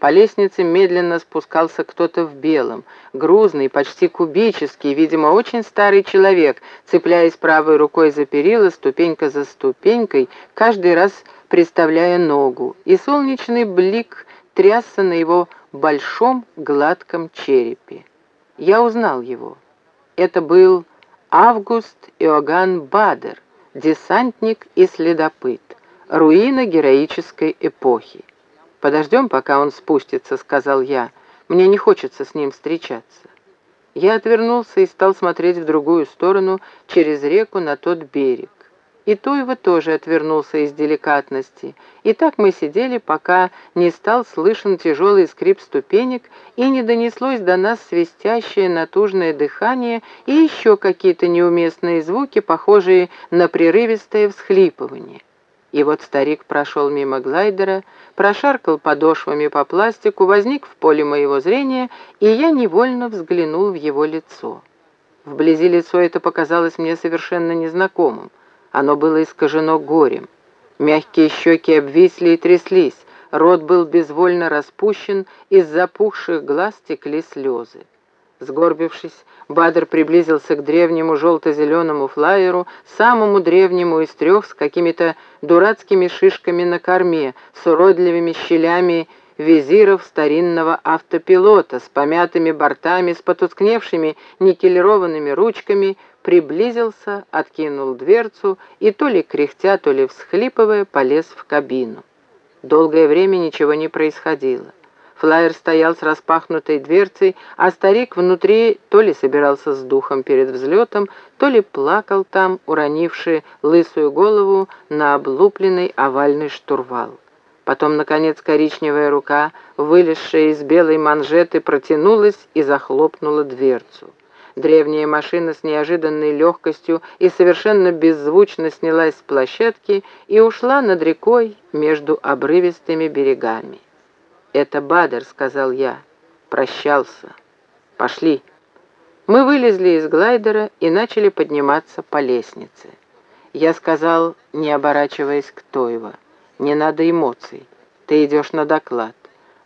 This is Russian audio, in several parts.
По лестнице медленно спускался кто-то в белом, грузный, почти кубический, видимо, очень старый человек, цепляясь правой рукой за перила, ступенька за ступенькой, каждый раз приставляя ногу, и солнечный блик трясся на его большом гладком черепе. Я узнал его. Это был Август Иоганн Бадер, десантник и следопыт, руина героической эпохи. «Подождем, пока он спустится», — сказал я. «Мне не хочется с ним встречаться». Я отвернулся и стал смотреть в другую сторону, через реку на тот берег. И Туева тоже отвернулся из деликатности. И так мы сидели, пока не стал слышен тяжелый скрип ступенек и не донеслось до нас свистящее натужное дыхание и еще какие-то неуместные звуки, похожие на прерывистое всхлипывание. И вот старик прошел мимо глайдера, прошаркал подошвами по пластику, возник в поле моего зрения, и я невольно взглянул в его лицо. Вблизи лицо это показалось мне совершенно незнакомым. Оно было искажено горем. Мягкие щеки обвисли и тряслись, рот был безвольно распущен, из запухших глаз текли слезы. Сгорбившись, Бадр приблизился к древнему желто-зеленому флайеру, самому древнему из трех, с какими-то дурацкими шишками на корме, с уродливыми щелями визиров старинного автопилота, с помятыми бортами, с потускневшими никелированными ручками, приблизился, откинул дверцу и то ли кряхтя, то ли всхлипывая, полез в кабину. Долгое время ничего не происходило. Флайер стоял с распахнутой дверцей, а старик внутри то ли собирался с духом перед взлетом, то ли плакал там, уронивший лысую голову на облупленный овальный штурвал. Потом, наконец, коричневая рука, вылезшая из белой манжеты, протянулась и захлопнула дверцу. Древняя машина с неожиданной легкостью и совершенно беззвучно снялась с площадки и ушла над рекой между обрывистыми берегами. «Это Бадер», — сказал я. «Прощался. Пошли». Мы вылезли из глайдера и начали подниматься по лестнице. Я сказал, не оборачиваясь к Тоева, «Не надо эмоций. Ты идешь на доклад.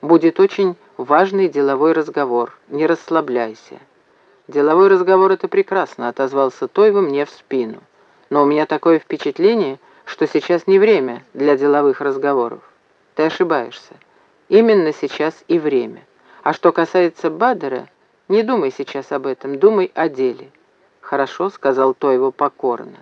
Будет очень важный деловой разговор. Не расслабляйся». «Деловой разговор — это прекрасно», — отозвался Тойва мне в спину. «Но у меня такое впечатление, что сейчас не время для деловых разговоров. Ты ошибаешься. Именно сейчас и время. А что касается Бадера, не думай сейчас об этом, думай о деле. Хорошо, сказал Тойво покорно.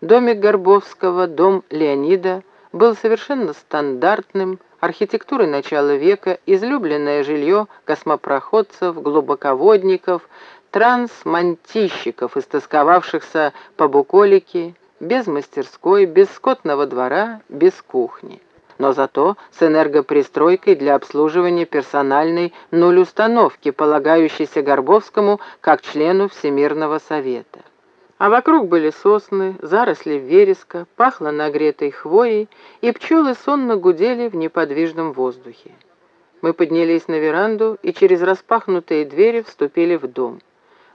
Домик Горбовского, дом Леонида, был совершенно стандартным, архитектурой начала века, излюбленное жилье космопроходцев, глубоководников, трансмантищиков, истосковавшихся по буколике, без мастерской, без скотного двора, без кухни но зато с энергопристройкой для обслуживания персональной нуль установки, полагающейся Горбовскому как члену Всемирного Совета. А вокруг были сосны, заросли вереска, пахло нагретой хвоей, и пчелы сонно гудели в неподвижном воздухе. Мы поднялись на веранду и через распахнутые двери вступили в дом.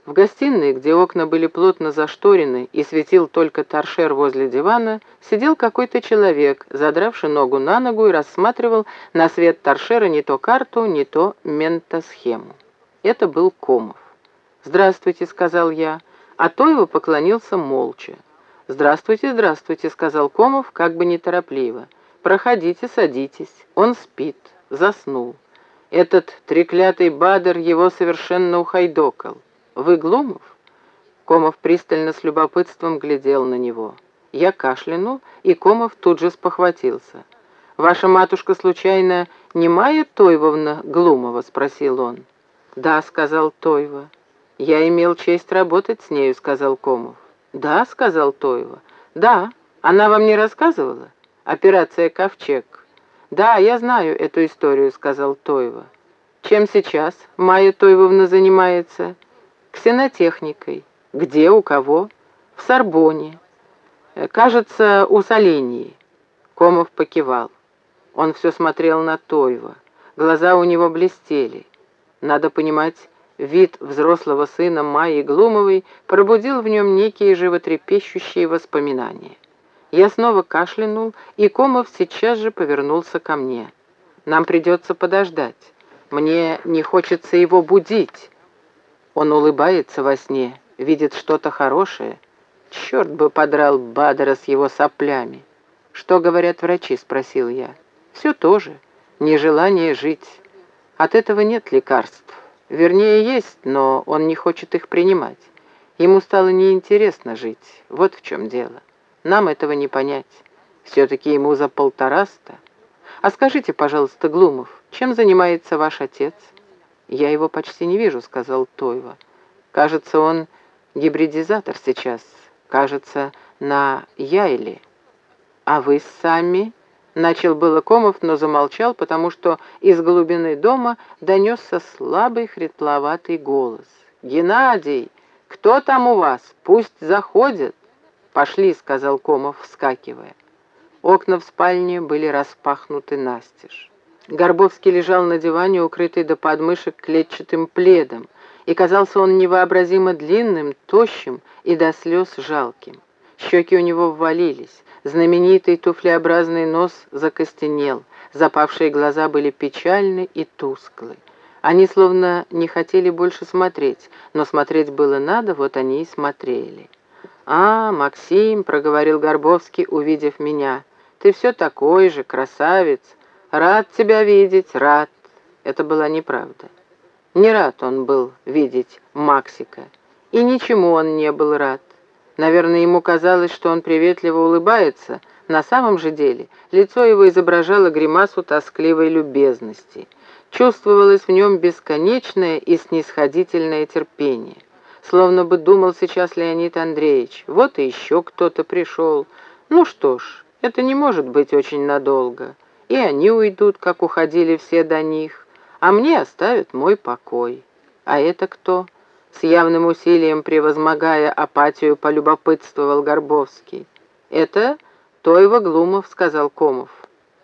В гостиной, где окна были плотно зашторены и светил только торшер возле дивана, сидел какой-то человек, задравший ногу на ногу и рассматривал на свет торшера не то карту, не то ментосхему. Это был Комов. «Здравствуйте», — сказал я, а то его поклонился молча. «Здравствуйте, здравствуйте», — сказал Комов, как бы неторопливо. «Проходите, садитесь. Он спит, заснул. Этот треклятый Бадер его совершенно ухайдокал. «Вы Глумов?» Комов пристально с любопытством глядел на него. Я кашлянул, и Комов тут же спохватился. «Ваша матушка, случайно, не Майя Тойвовна Глумова?» — спросил он. «Да», — сказал Тойва. «Я имел честь работать с нею», — сказал Комов. «Да», — сказал Тойва. «Да, она вам не рассказывала? Операция «Ковчег». «Да, я знаю эту историю», — сказал Тойва. «Чем сейчас Майя Тойвовна занимается?» Ксенотехникой. Где, у кого? В Сорбоне. Э, кажется, у Солении. Комов покивал. Он все смотрел на Тойва. Глаза у него блестели. Надо понимать, вид взрослого сына Майи Глумовой пробудил в нем некие животрепещущие воспоминания. Я снова кашлянул, и Комов сейчас же повернулся ко мне. Нам придется подождать. Мне не хочется его будить. Он улыбается во сне, видит что-то хорошее. Черт бы подрал Бадера с его соплями. «Что говорят врачи?» — спросил я. «Все то же. Нежелание жить. От этого нет лекарств. Вернее, есть, но он не хочет их принимать. Ему стало неинтересно жить. Вот в чем дело. Нам этого не понять. Все-таки ему за полтораста. А скажите, пожалуйста, Глумов, чем занимается ваш отец? Я его почти не вижу, сказал Тойва. Кажется, он гибридизатор сейчас. Кажется, на Яйле. А вы сами? Начал было Комов, но замолчал, потому что из глубины дома донесся слабый хрипловатый голос. «Геннадий, кто там у вас? Пусть заходит!» «Пошли», — сказал Комов, вскакивая. Окна в спальне были распахнуты настежь. Горбовский лежал на диване, укрытый до подмышек клетчатым пледом, и казался он невообразимо длинным, тощим и до слез жалким. Щеки у него ввалились, знаменитый туфлеобразный нос закостенел, запавшие глаза были печальны и тусклы. Они словно не хотели больше смотреть, но смотреть было надо, вот они и смотрели. «А, Максим», — проговорил Горбовский, увидев меня, — ты все такой же, красавец. Рад тебя видеть, рад. Это была неправда. Не рад он был видеть Максика. И ничему он не был рад. Наверное, ему казалось, что он приветливо улыбается. На самом же деле лицо его изображало гримасу тоскливой любезности. Чувствовалось в нем бесконечное и снисходительное терпение. Словно бы думал сейчас Леонид Андреевич, вот и еще кто-то пришел. Ну что ж, это не может быть очень надолго. И они уйдут, как уходили все до них, а мне оставят мой покой. А это кто? С явным усилием превозмогая апатию, полюбопытствовал Горбовский. Это Тойва Глумов, сказал Комов.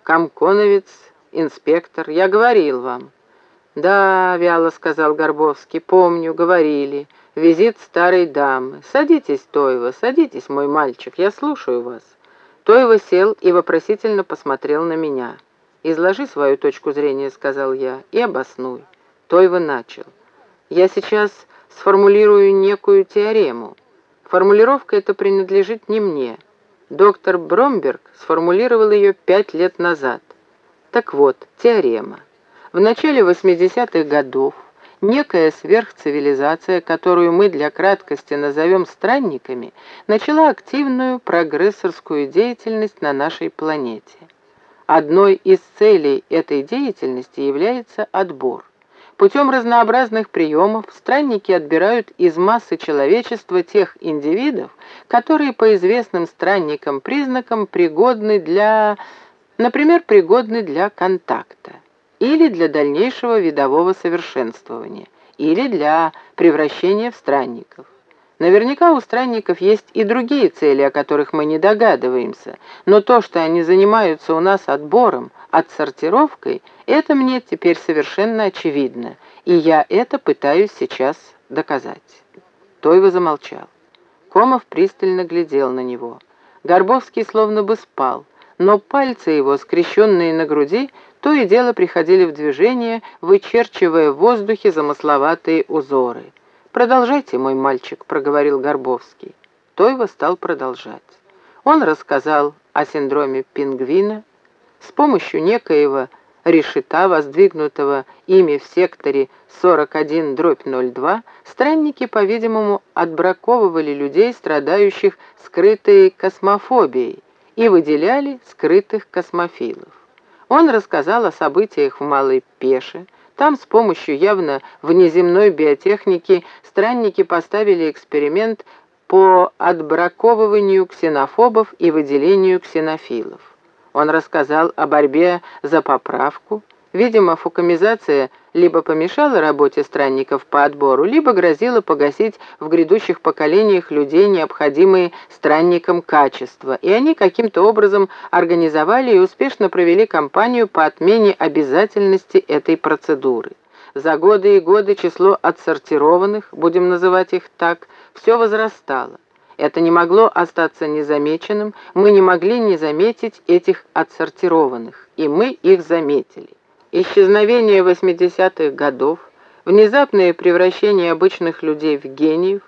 Комконовец, инспектор, я говорил вам. «Да», — вяло сказал Горбовский, — «помню, говорили. Визит старой дамы. Садитесь, Тойва, садитесь, мой мальчик, я слушаю вас». Тойва сел и вопросительно посмотрел на меня. «Изложи свою точку зрения», — сказал я, — «и обоснуй». Тойва начал. «Я сейчас сформулирую некую теорему. Формулировка эта принадлежит не мне. Доктор Бромберг сформулировал ее пять лет назад. Так вот, теорема. В начале 80-х годов некая сверхцивилизация, которую мы для краткости назовем странниками, начала активную прогрессорскую деятельность на нашей планете. Одной из целей этой деятельности является отбор. Путем разнообразных приемов странники отбирают из массы человечества тех индивидов, которые по известным странникам признакам пригодны для, например, пригодны для контакта или для дальнейшего видового совершенствования, или для превращения в странников. Наверняка у странников есть и другие цели, о которых мы не догадываемся, но то, что они занимаются у нас отбором, отсортировкой, это мне теперь совершенно очевидно, и я это пытаюсь сейчас доказать. Тойва замолчал. Комов пристально глядел на него. Горбовский словно бы спал, но пальцы его, скрещенные на груди, то и дело приходили в движение, вычерчивая в воздухе замысловатые узоры. «Продолжайте, мой мальчик», — проговорил Горбовский. Тойва стал продолжать. Он рассказал о синдроме пингвина. С помощью некоего решета, воздвигнутого ими в секторе 41-02, странники, по-видимому, отбраковывали людей, страдающих скрытой космофобией, и выделяли скрытых космофилов. Он рассказал о событиях в Малой Пеше. Там с помощью явно внеземной биотехники странники поставили эксперимент по отбраковыванию ксенофобов и выделению ксенофилов. Он рассказал о борьбе за поправку. Видимо, фукамизация либо помешала работе странников по отбору, либо грозила погасить в грядущих поколениях людей необходимые странникам качества, и они каким-то образом организовали и успешно провели кампанию по отмене обязательности этой процедуры. За годы и годы число отсортированных, будем называть их так, все возрастало. Это не могло остаться незамеченным, мы не могли не заметить этих отсортированных, и мы их заметили. Исчезновение 80-х годов, внезапное превращение обычных людей в гениев,